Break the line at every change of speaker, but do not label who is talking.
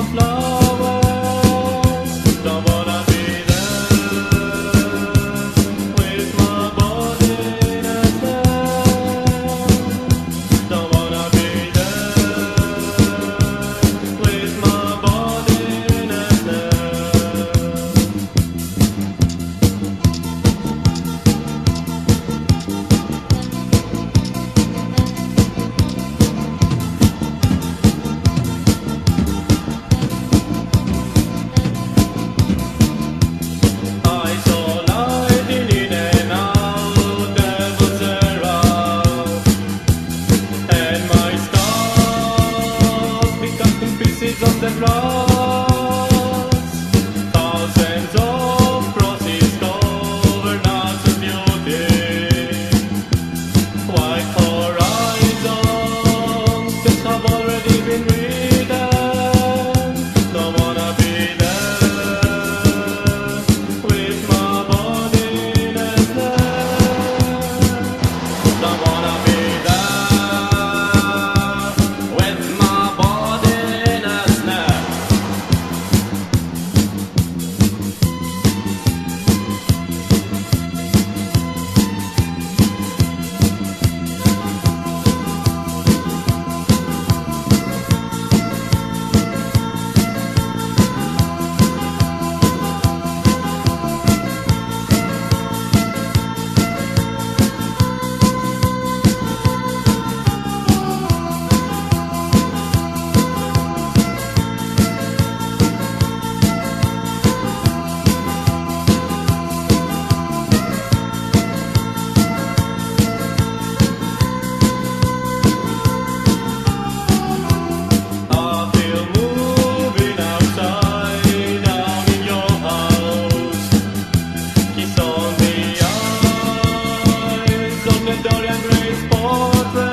of love. donde flor. more.